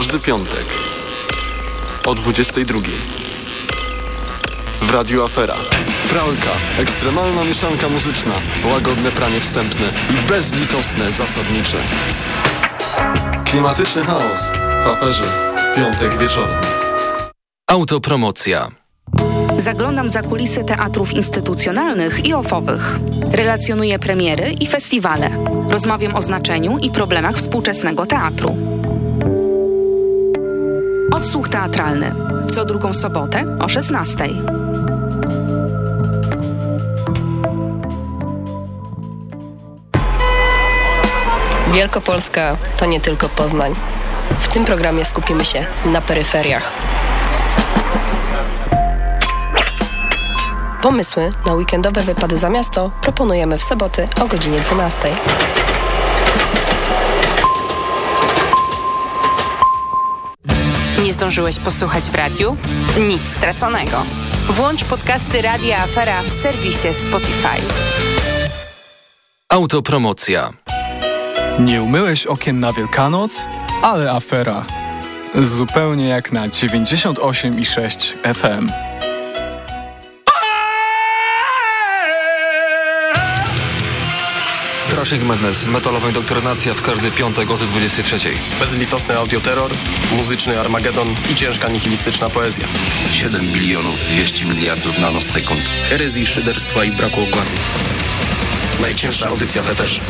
Każdy piątek o 22. W Radiu Afera. Pralka, ekstremalna mieszanka muzyczna, łagodne pranie wstępne i bezlitosne zasadnicze. Klimatyczny chaos w aferze w piątek wieczorem. Autopromocja. Zaglądam za kulisy teatrów instytucjonalnych i ofowych. Relacjonuję premiery i festiwale. Rozmawiam o znaczeniu i problemach współczesnego teatru. Odsłuch teatralny. W co drugą sobotę o 16. Wielkopolska to nie tylko Poznań. W tym programie skupimy się na peryferiach. Pomysły na weekendowe wypady za miasto proponujemy w soboty o godzinie 12. Nie zdążyłeś posłuchać w radiu? Nic straconego. Włącz podcasty Radia Afera w serwisie Spotify. Autopromocja. Nie umyłeś okien na Wielkanoc? Ale afera. Zupełnie jak na 98,6 FM. Crushing Madness, metalowa indoktrynacja w każdy piątek o 23. Bezlitosny audioterror, muzyczny Armagedon i ciężka nihilistyczna poezja. 7 bilionów 200 miliardów nanosekund. Herezji, szyderstwa i braku okładu. Najcięższa audycja w eterze.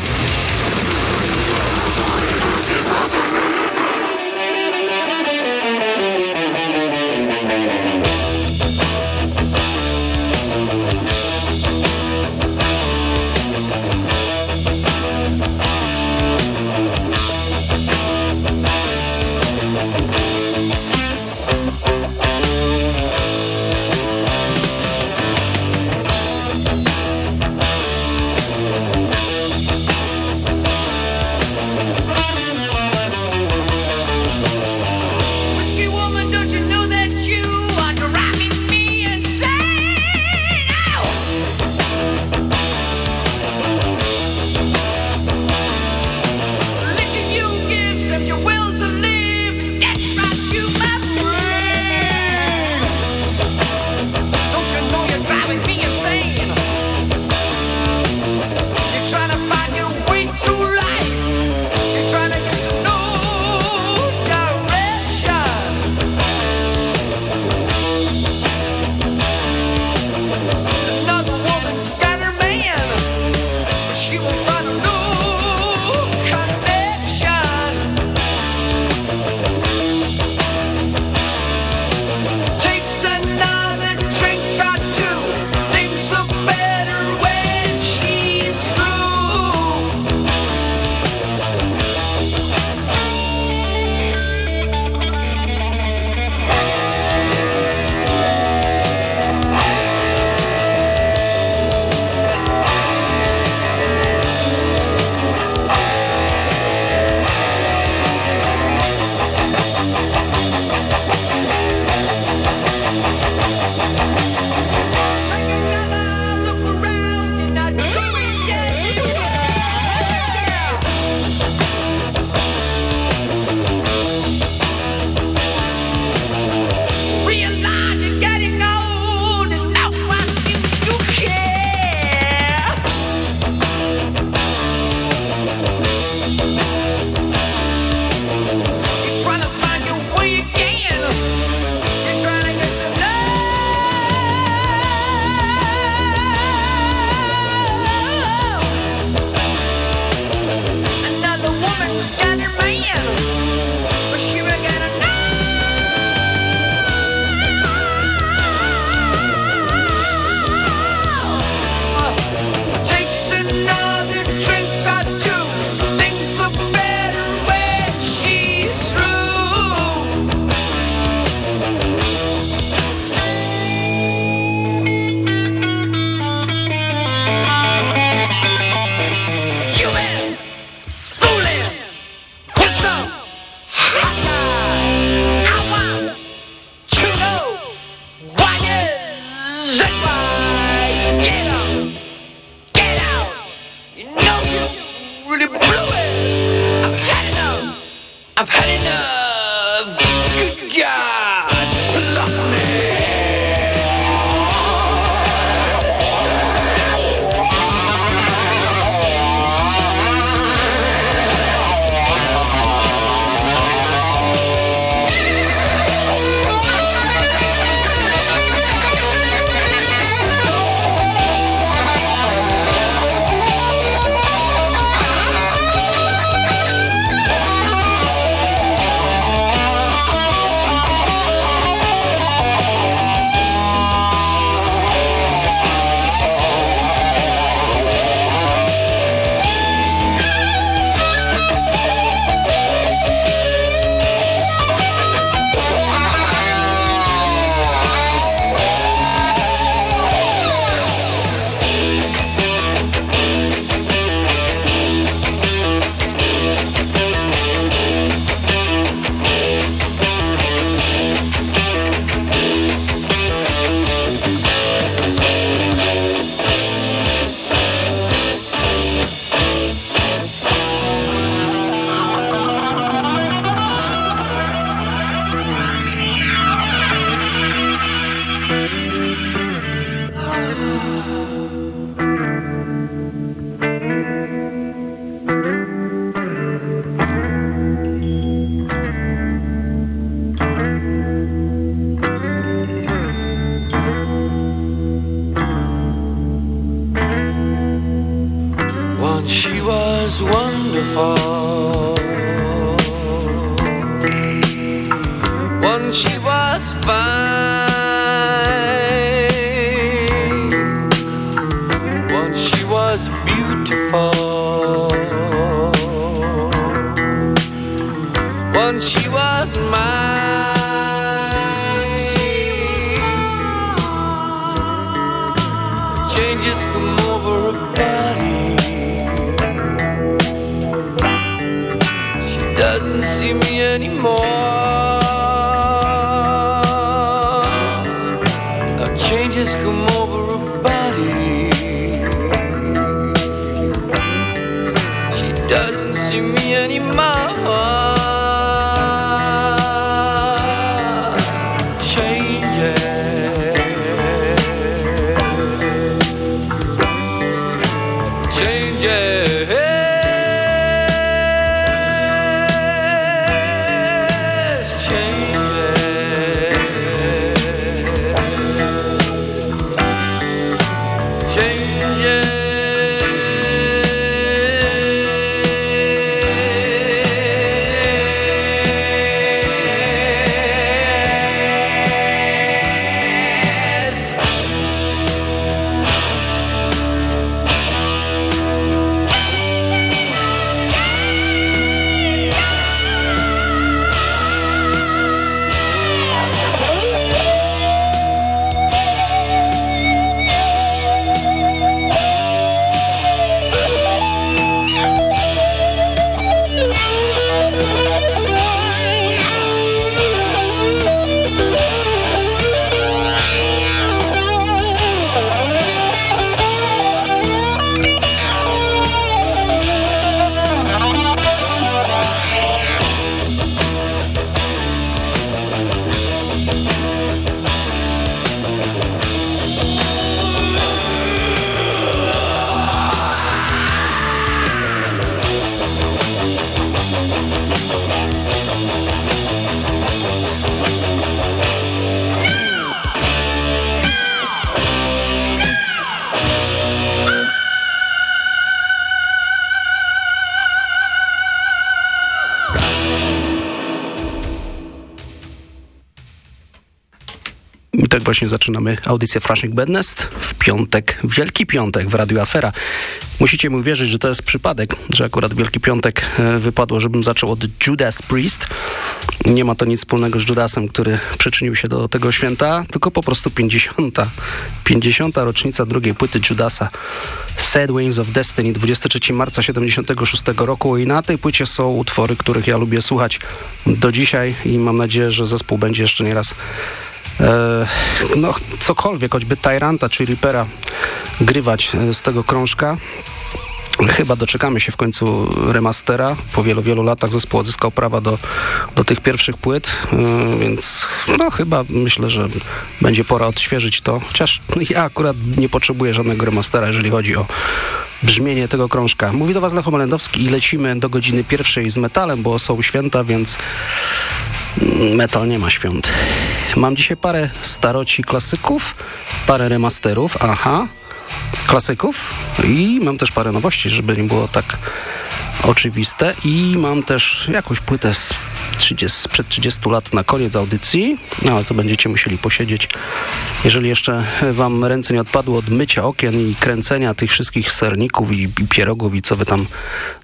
Beautiful. Właśnie zaczynamy audycję Flashing Bednest w piątek, Wielki Piątek w Radiu Afera. Musicie mi uwierzyć, że to jest przypadek, że akurat Wielki Piątek e, wypadło, żebym zaczął od Judas Priest. Nie ma to nic wspólnego z Judasem, który przyczynił się do tego święta, tylko po prostu 50. 50. rocznica drugiej płyty Judasa Sad Wings of Destiny 23 marca 76 roku i na tej płycie są utwory, których ja lubię słuchać do dzisiaj i mam nadzieję, że zespół będzie jeszcze nieraz no, cokolwiek, choćby Tyranta czy Reapera grywać e, z tego krążka. Chyba doczekamy się w końcu remastera. Po wielu, wielu latach zespół odzyskał prawa do, do tych pierwszych płyt, e, więc no chyba myślę, że będzie pora odświeżyć to. Chociaż ja akurat nie potrzebuję żadnego remastera, jeżeli chodzi o brzmienie tego krążka. Mówi do Was Lecho i lecimy do godziny pierwszej z metalem, bo są święta, więc metal nie ma świąt. Mam dzisiaj parę staroci klasyków, parę remasterów, aha, klasyków i mam też parę nowości, żeby nie było tak oczywiste i mam też jakąś płytę z 30, sprzed 30 lat na koniec audycji, no ale to będziecie musieli posiedzieć. Jeżeli jeszcze wam ręce nie odpadły od mycia okien i kręcenia tych wszystkich serników i, i pierogów i co wy tam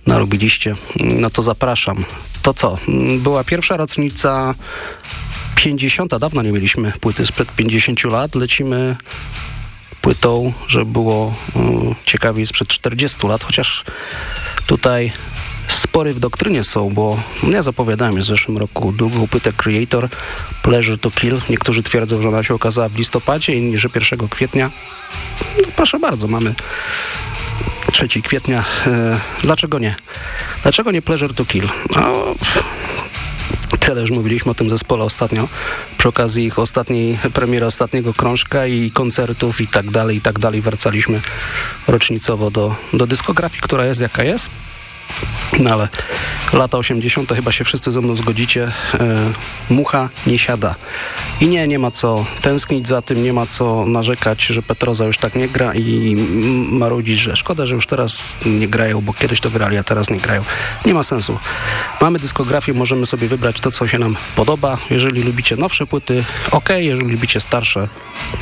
narobiliście, no to zapraszam. To co? Była pierwsza rocznica 50, dawno nie mieliśmy płyty sprzed 50 lat, lecimy płytą, że było y, ciekawiej sprzed 40 lat, chociaż tutaj spory w doktrynie są, bo ja zapowiadałem w zeszłym roku drugą płytę Creator, Pleasure to Kill. Niektórzy twierdzą, że ona się okazała w listopadzie, inni, że 1 kwietnia. No proszę bardzo, mamy 3 kwietnia. E, dlaczego nie? Dlaczego nie Pleasure to Kill? No, Tyle już mówiliśmy o tym zespole ostatnio, przy okazji ich ostatniej premiery, ostatniego krążka i koncertów i tak dalej, i tak dalej. Wracaliśmy rocznicowo do, do dyskografii, która jest jaka jest. No ale lata 80. chyba się wszyscy ze mną zgodzicie. E, mucha nie siada. I nie, nie ma co tęsknić za tym, nie ma co narzekać, że Petroza już tak nie gra i marudzić, że szkoda, że już teraz nie grają, bo kiedyś to grali, a teraz nie grają. Nie ma sensu. Mamy dyskografię, możemy sobie wybrać to, co się nam podoba. Jeżeli lubicie nowsze płyty, ok. Jeżeli lubicie starsze,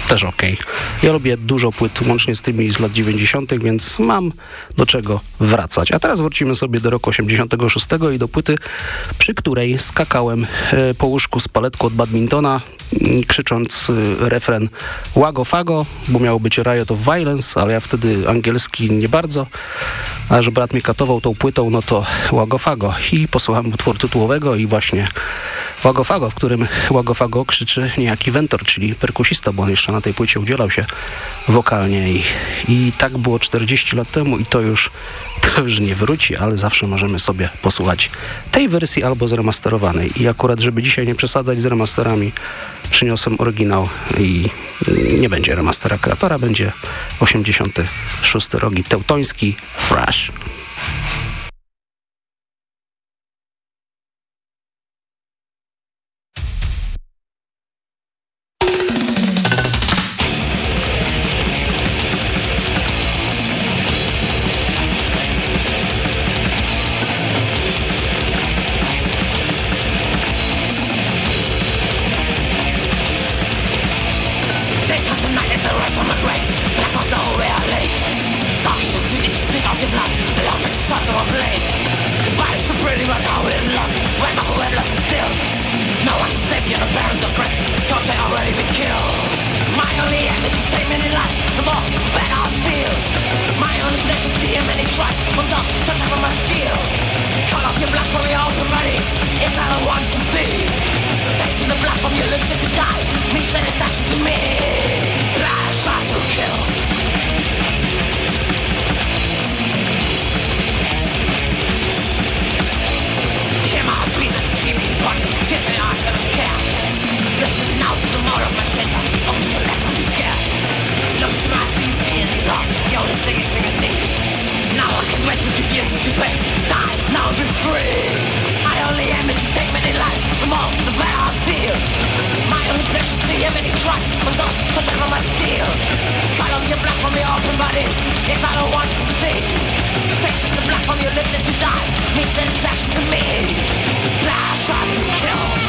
też ok. Ja lubię dużo płyt, łącznie z tymi z lat 90., więc mam do czego wracać. A teraz wrócimy sobie do roku 86 i do płyty, przy której skakałem e, po łóżku z paletką od badmintona, krzycząc e, refren Wago Fago, bo miało być Riot of Violence, ale ja wtedy angielski nie bardzo, a że brat mnie katował tą płytą, no to Wago Fago. I posłuchałem utworu tytułowego i właśnie Wago Fago, w którym Wago Fago krzyczy niejaki Ventor, czyli perkusista, bo on jeszcze na tej płycie udzielał się wokalnie i, i tak było 40 lat temu i to już już nie wróci, ale zawsze możemy sobie posłuchać tej wersji albo zremasterowanej. I akurat, żeby dzisiaj nie przesadzać z remasterami, przyniosłem oryginał i nie będzie remastera kreatora, będzie 86 rogi teutoński Fresh. trust and to such a my steel. Cut off your blood from your open body, if I don't want to see. Tasting the black from your lips as you die means satisfaction to me. Blood shot to kill.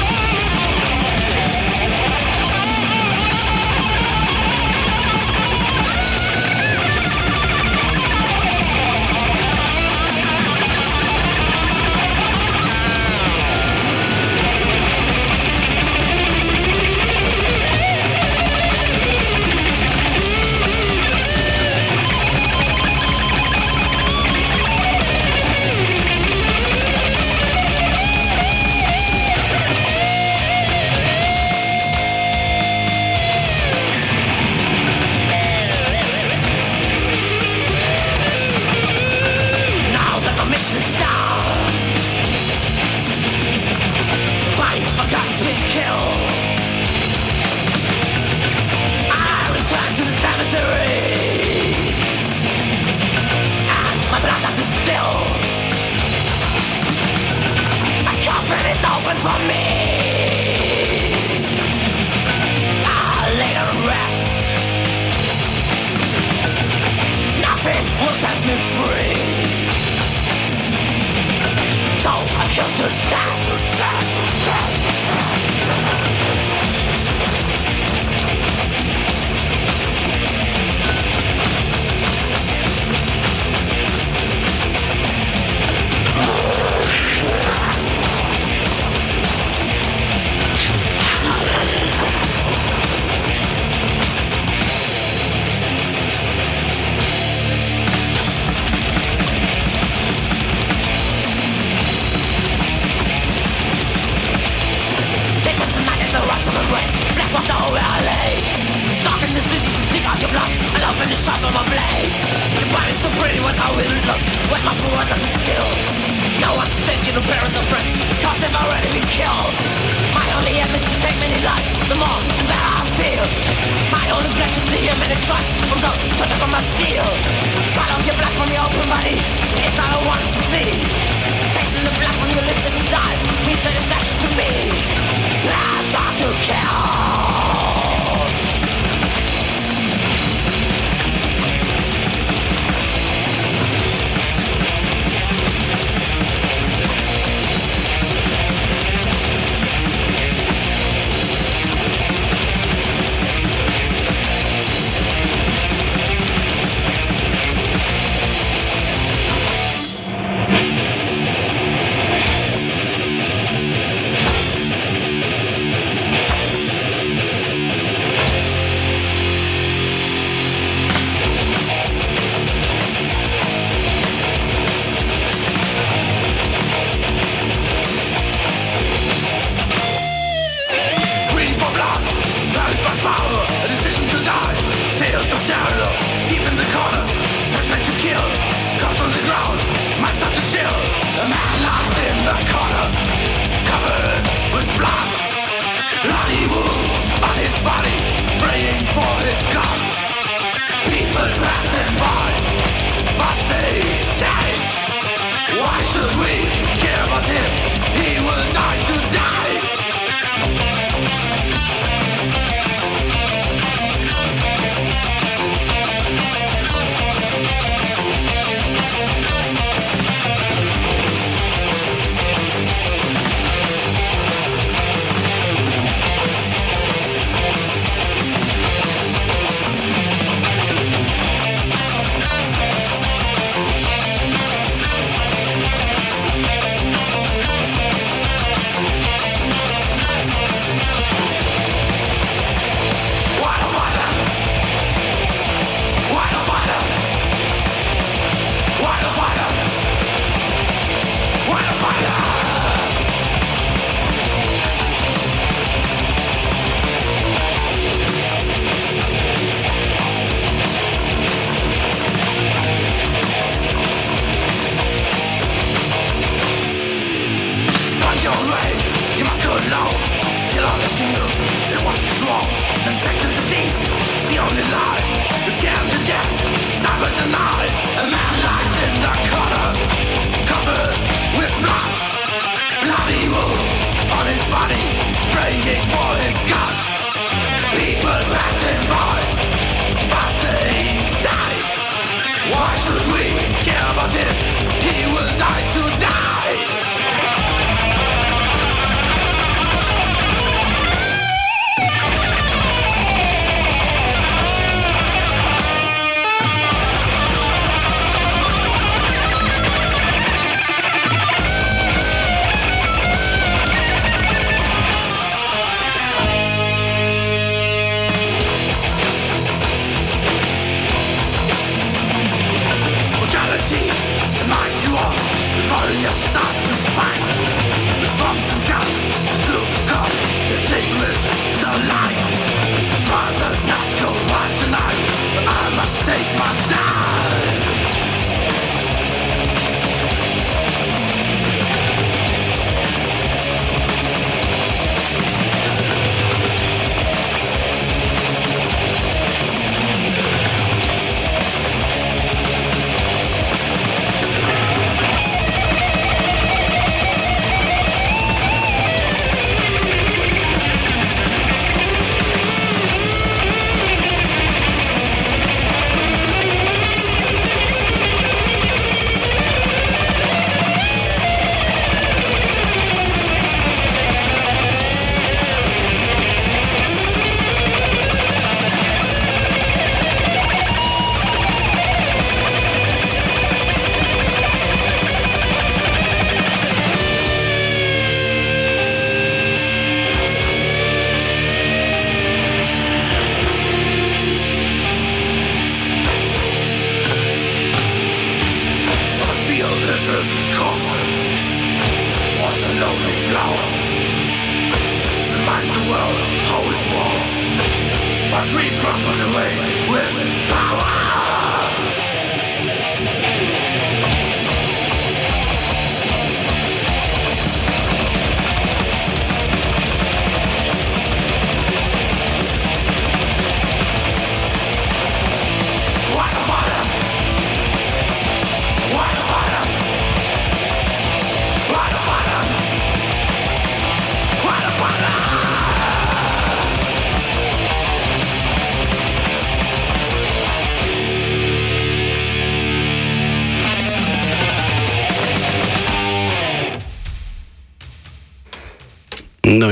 at how it looked When my brothers was still No one saved you, the parents or friends Cause they've already been killed My only aim is to take many lives The more, the better I feel My only pleasure is to hear many cries From those tortured from my steel Cut off your blood from your open body It's not a want to see Tasting the blood from your lips as you die. Means satisfaction to me. Pleasure to kill.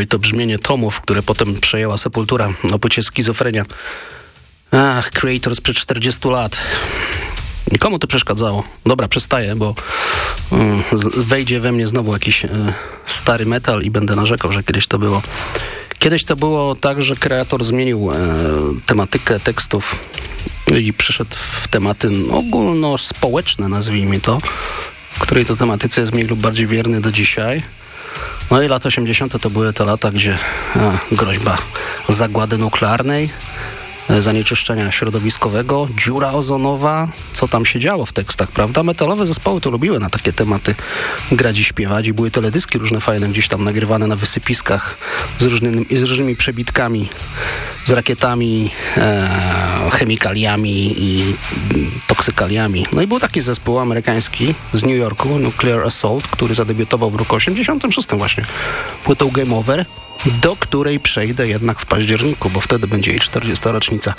I to brzmienie tomów, które potem przejęła Sepultura na płycie Skizofrenia. Ach, Creator sprzed 40 lat. Nikomu to przeszkadzało. Dobra, przestaję, bo mm, wejdzie we mnie znowu jakiś y, stary metal i będę narzekał, że kiedyś to było. Kiedyś to było tak, że kreator zmienił e, tematykę tekstów i przyszedł w tematy ogólnospołeczne, nazwijmy to, której to tematyce jest mniej lub bardziej wierny do dzisiaj. No i lata 80. to były te lata, gdzie a, groźba zagłady nuklearnej, E, zanieczyszczenia środowiskowego, dziura ozonowa, co tam się działo w tekstach, prawda? Metalowe zespoły to lubiły na takie tematy grać i śpiewać i były teledyski różne fajne, gdzieś tam nagrywane na wysypiskach z różnymi, z różnymi przebitkami, z rakietami, e, chemikaliami i toksykaliami. No i był taki zespół amerykański z New Yorku, Nuclear Assault, który zadebiutował w roku 86 właśnie płytą Game Over do której przejdę jednak w październiku, bo wtedy będzie jej 40. rocznica.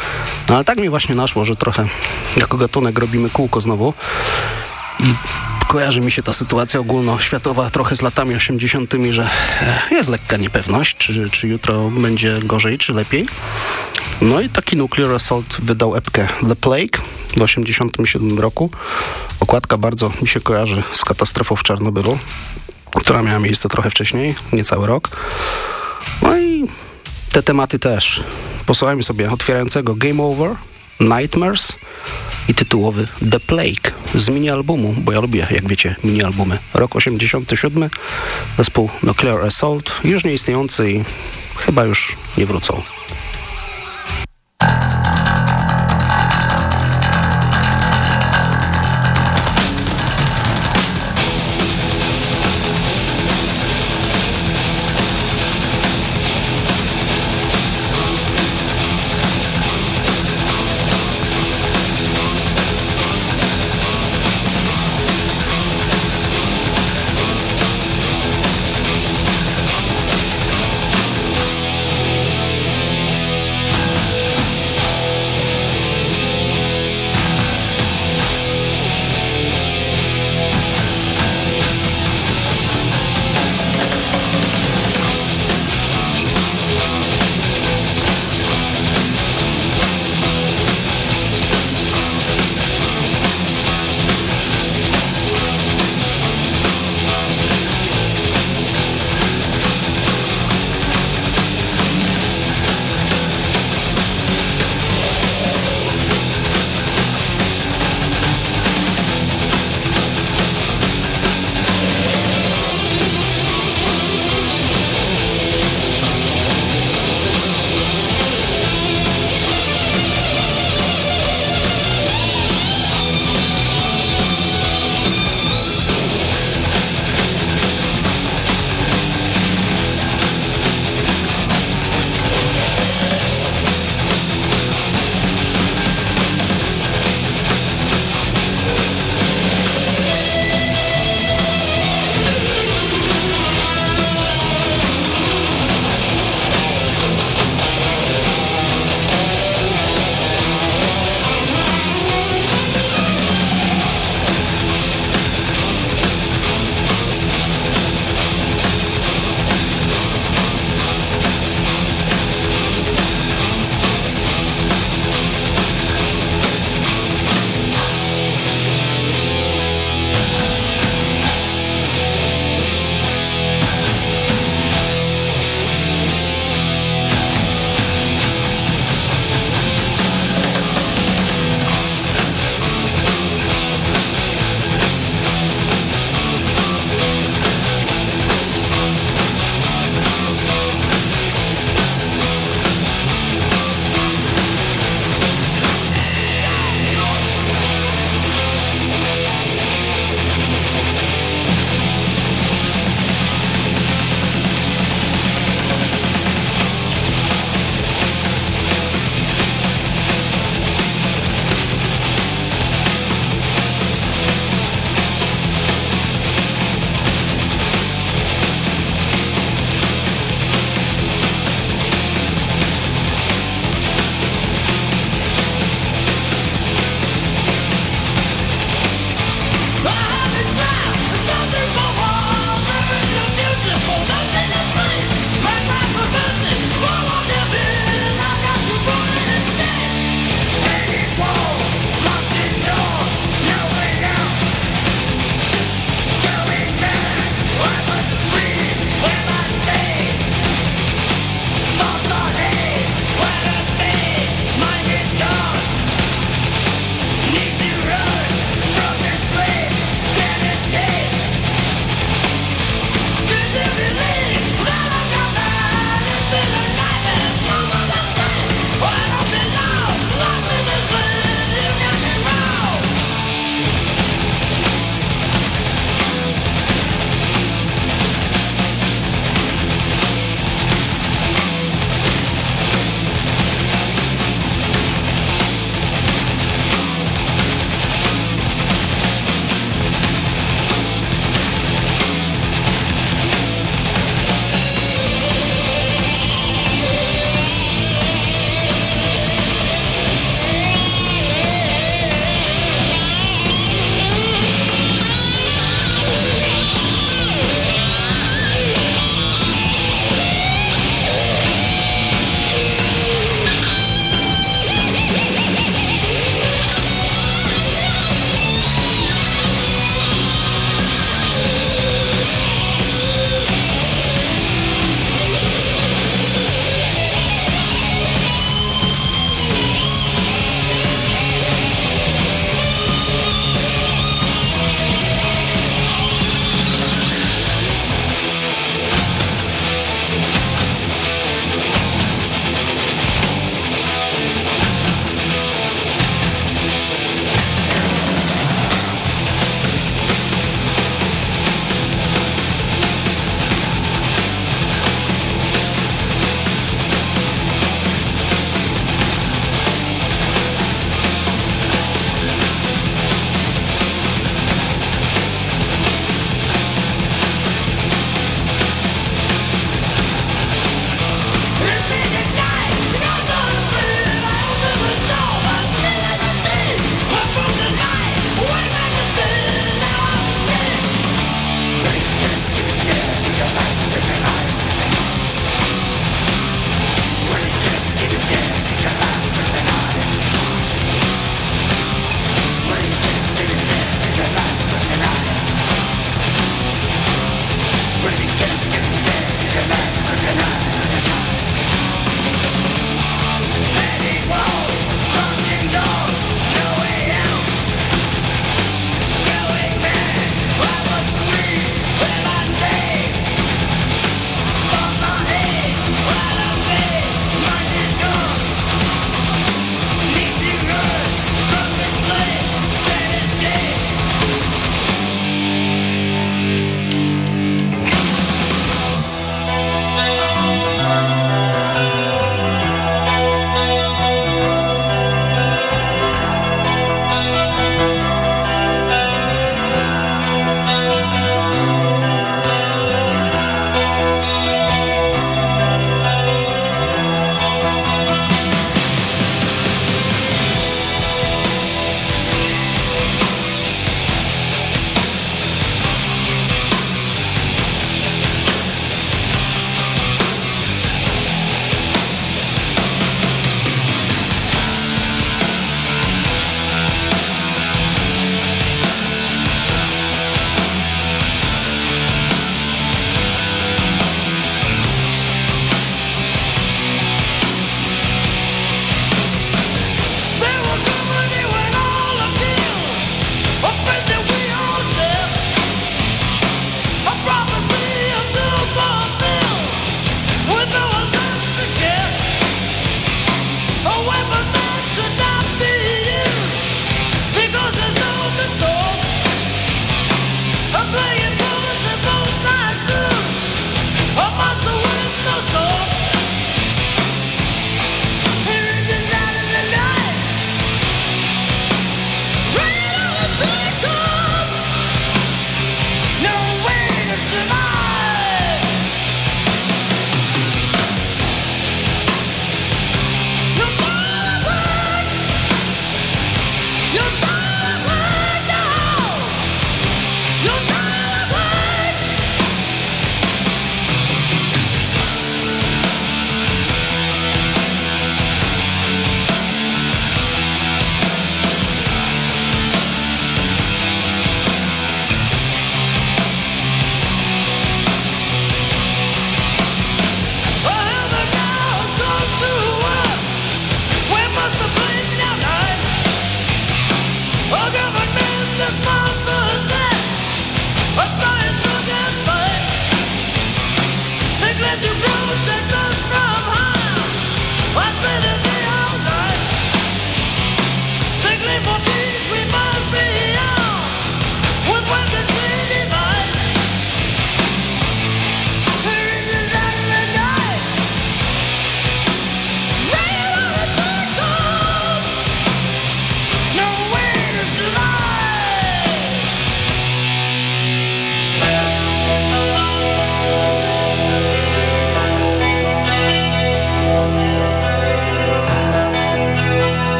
No ale tak mi właśnie naszło, że trochę jako gatunek robimy kółko znowu i kojarzy mi się ta sytuacja ogólnoświatowa trochę z latami 80., że jest lekka niepewność, czy, czy jutro będzie gorzej, czy lepiej. No i taki Nuclear Assault wydał epkę The Plague w 87 roku. Okładka bardzo mi się kojarzy z katastrofą w Czarnobylu, która miała miejsce trochę wcześniej, niecały rok. No i te tematy też. Posłuchajmy sobie otwierającego Game Over, Nightmares i tytułowy The Plague z mini-albumu, bo ja lubię, jak wiecie, mini-albumy. Rok 87, zespół Nuclear Assault, już nieistniejący i chyba już nie wrócą.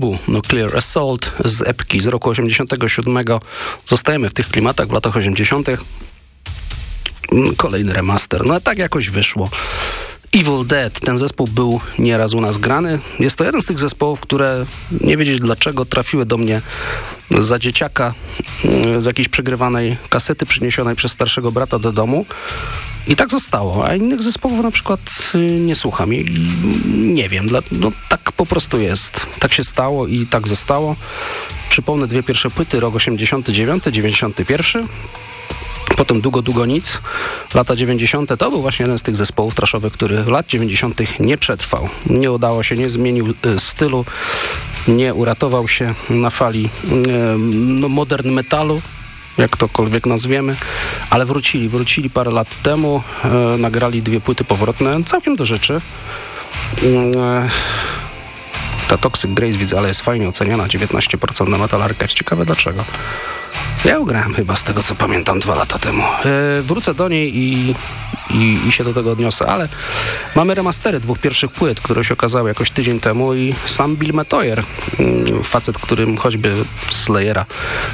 Był Nuclear Assault z epki z roku 87. Zostajemy w tych klimatach w latach 80. Mm, kolejny remaster. No tak jakoś wyszło. Evil Dead, ten zespół był nieraz u nas grany. Jest to jeden z tych zespołów, które nie wiedzieć dlaczego trafiły do mnie za dzieciaka mm, z jakiejś przegrywanej kasety przyniesionej przez starszego brata do domu. I tak zostało, a innych zespołów na przykład y, nie słucham i nie wiem, no tak po prostu jest. Tak się stało i tak zostało. Przypomnę dwie pierwsze płyty, rok 89, 91. Potem długo, długo nic. Lata 90. to był właśnie jeden z tych zespołów traszowych, który lat 90. nie przetrwał. Nie udało się, nie zmienił y, stylu, nie uratował się na fali no, modern metalu jak tokolwiek nazwiemy, ale wrócili, wrócili parę lat temu, e, nagrali dwie płyty powrotne, całkiem do rzeczy. E, ta Toxic Grace widzę, ale jest fajnie oceniana, 19% na metalarkę, ciekawe dlaczego. Ja ugrałem chyba z tego, co pamiętam dwa lata temu. E, wrócę do niej i, i, i, się do tego odniosę, ale mamy remastery dwóch pierwszych płyt, które się okazały jakoś tydzień temu i sam Bill Metoyer, mm, facet, którym choćby Slayera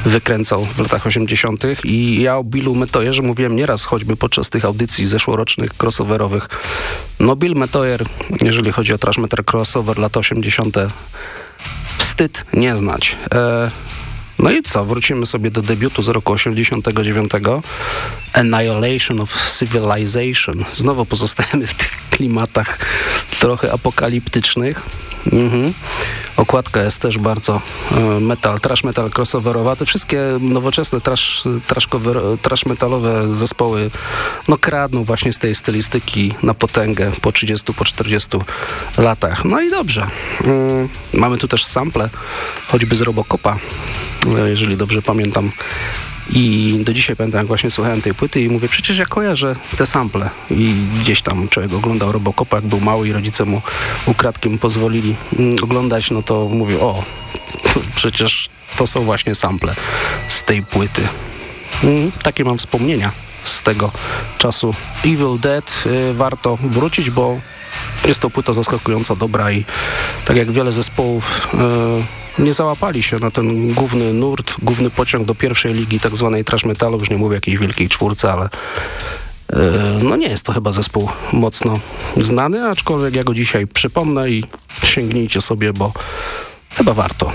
wykręcał w latach 80. i ja o Billu Metoyerze mówiłem nieraz, choćby podczas tych audycji zeszłorocznych, crossoverowych. No Bill Metoyer, jeżeli chodzi o trash metal crossover lata 80., wstyd nie znać. E, no i co? Wrócimy sobie do debiutu z roku 89. Annihilation of Civilization. Znowu pozostajemy w tych klimatach trochę apokaliptycznych. Mhm. Okładka jest też bardzo e, metal, trash metal crossoverowa. Te wszystkie nowoczesne trash, trash, cover, trash metalowe zespoły no kradną właśnie z tej stylistyki na potęgę po 30, po 40 latach. No i dobrze. Mm, mamy tu też sample, choćby z Robocopa, e, jeżeli dobrze pamiętam. I do dzisiaj pamiętam, jak właśnie słuchałem tej płyty i mówię, przecież ja kojarzę te sample. I gdzieś tam człowiek oglądał Robocopa, jak był mały i rodzice mu ukradkiem pozwolili mm, oglądać, no to mówię, o, to przecież to są właśnie sample z tej płyty. Mm, takie mam wspomnienia z tego czasu. Evil Dead y, warto wrócić, bo jest to płyta zaskakująco dobra i tak jak wiele zespołów y, nie załapali się na ten główny nurt, główny pociąg do pierwszej ligi tak zwanej trash metalu, już nie mówię jakiejś wielkiej czwórce, ale e, no nie jest to chyba zespół mocno znany, aczkolwiek ja go dzisiaj przypomnę i sięgnijcie sobie, bo chyba warto.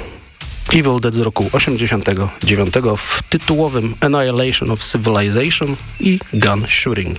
Evil Dead z roku 89 w tytułowym Annihilation of Civilization i Gun Shooting.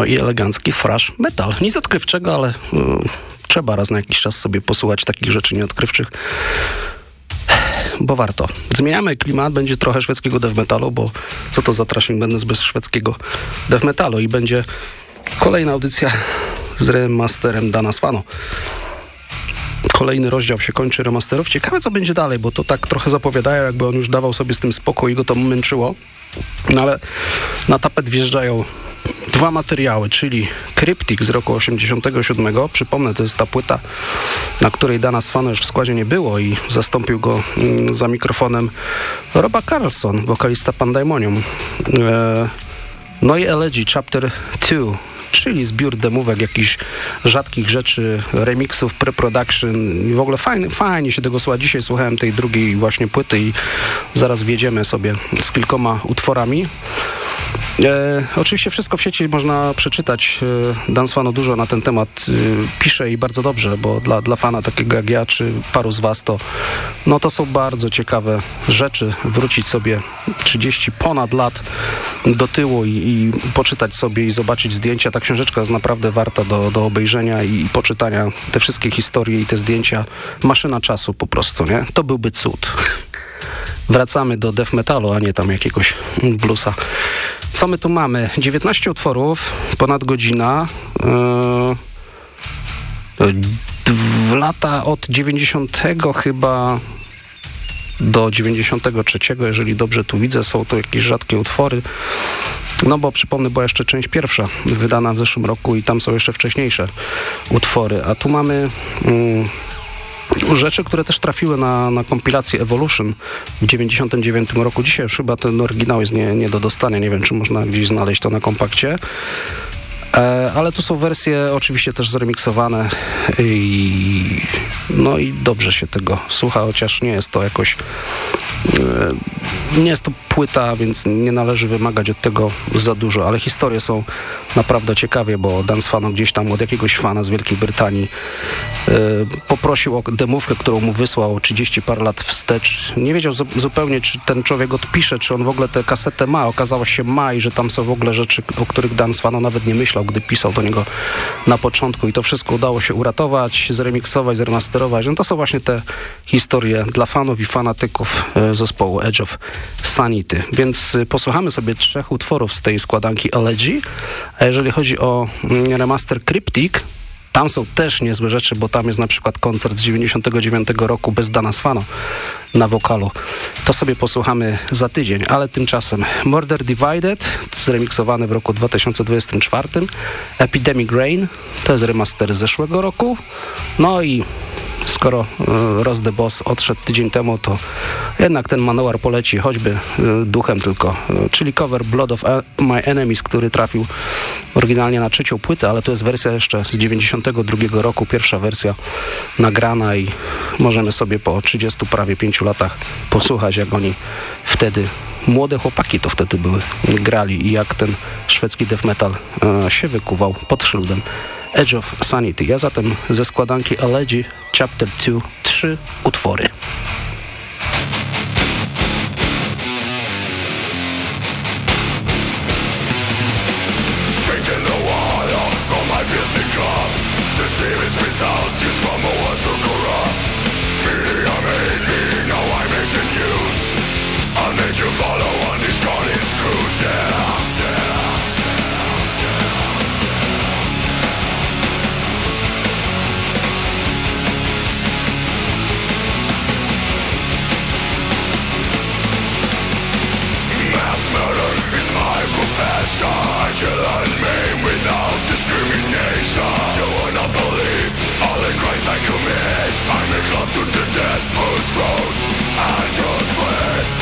No i elegancki fresh metal. Nic odkrywczego, ale y, trzeba raz na jakiś czas sobie posłuchać takich rzeczy nieodkrywczych. Bo warto. Zmieniamy klimat, będzie trochę szwedzkiego death metalu, bo co to za trashing będę bez szwedzkiego death metalu i będzie kolejna audycja z remasterem Dana Svano. Kolejny rozdział się kończy remasterów. Ciekawe co będzie dalej, bo to tak trochę zapowiadają, jakby on już dawał sobie z tym spokój i go to męczyło. No ale na tapet wjeżdżają dwa materiały, czyli Cryptic z roku 87. Przypomnę, to jest ta płyta, na której Dana Svano już w składzie nie było i zastąpił go mm, za mikrofonem Roba Carlson, wokalista Pandemonium. E, no i Elegy Chapter 2 czyli zbiór demówek, jakichś rzadkich rzeczy, remixów, pre-production i w ogóle fajnie, fajnie się tego słucha. Dzisiaj słuchałem tej drugiej właśnie płyty i zaraz wjedziemy sobie z kilkoma utworami. E, oczywiście wszystko w sieci można przeczytać. E, Dan Svano dużo na ten temat e, pisze i bardzo dobrze, bo dla, dla fana takiego jak ja, czy paru z was, to, no to są bardzo ciekawe rzeczy. Wrócić sobie 30 ponad lat do tyłu i, i poczytać sobie i zobaczyć zdjęcia. Ta książeczka jest naprawdę warta do, do obejrzenia i, i poczytania. Te wszystkie historie i te zdjęcia. Maszyna czasu po prostu, nie? To byłby cud wracamy do death metalu, a nie tam jakiegoś bluesa. Co my tu mamy? 19 utworów, ponad godzina. Yy, w lata od 90 chyba do 93, jeżeli dobrze tu widzę, są to jakieś rzadkie utwory. No bo przypomnę, była jeszcze część pierwsza wydana w zeszłym roku i tam są jeszcze wcześniejsze utwory. A tu mamy... Yy, rzeczy, które też trafiły na, na kompilację Evolution w 99 roku. Dzisiaj już chyba ten oryginał jest nie, nie do dostania. Nie wiem, czy można gdzieś znaleźć to na kompakcie. E, ale tu są wersje oczywiście też zremiksowane i no i dobrze się tego słucha, chociaż nie jest to jakoś e, nie jest to płyta, więc nie należy wymagać od tego za dużo, ale historie są naprawdę ciekawie, bo Dan Fano gdzieś tam od jakiegoś fana z Wielkiej Brytanii e, poprosił o demówkę, którą mu wysłał 30 par lat wstecz. Nie wiedział zupełnie, czy ten człowiek odpisze, czy on w ogóle tę kasetę ma. Okazało się ma i że tam są w ogóle rzeczy, o których Dan Fano nawet nie myślał, gdy pisał do niego na początku i to wszystko udało się uratować, zremiksować, zremasterować. No to są właśnie te historie dla fanów i fanatyków e, zespołu Edge of Sanity. Więc e, posłuchamy sobie trzech utworów z tej składanki Elegy. A jeżeli chodzi o mm, remaster Cryptic, tam są też niezłe rzeczy, bo tam jest na przykład koncert z 99 roku bez Dana Sfano na wokalu. To sobie posłuchamy za tydzień, ale tymczasem Murder Divided, zremiksowany w roku 2024, Epidemic Rain, to jest remaster z zeszłego roku, no i skoro e, Ross the Boss odszedł tydzień temu, to jednak ten manuar poleci choćby e, duchem tylko. E, czyli cover Blood of My Enemies, który trafił oryginalnie na trzecią płytę, ale to jest wersja jeszcze z 92 roku, pierwsza wersja nagrana i możemy sobie po 30 prawie 5 latach posłuchać, jak oni wtedy młode chłopaki to wtedy były, grali i jak ten szwedzki death metal się wykuwał pod szyldem Edge of Sanity. Ja zatem ze składanki Elegy Chapter 2 trzy utwory. follow I not believe. All the crimes I commit I make love to the full throat And just fled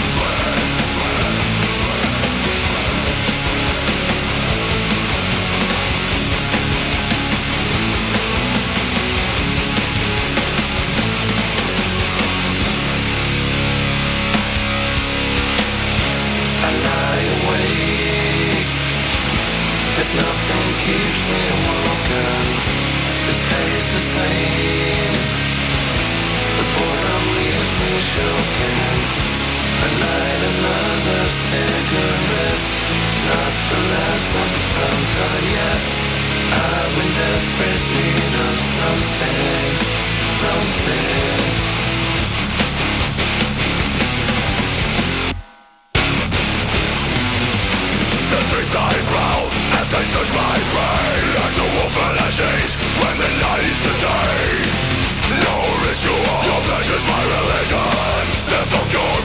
keeps me awoken. This day is the same. The boredom leaves me choking. I light another cigarette. It's not the last one for some time yet. I'm in desperate need of something, something. My brain Like the wolf flashes when the night is the day. No ritual, your flesh is my religion. There's no cure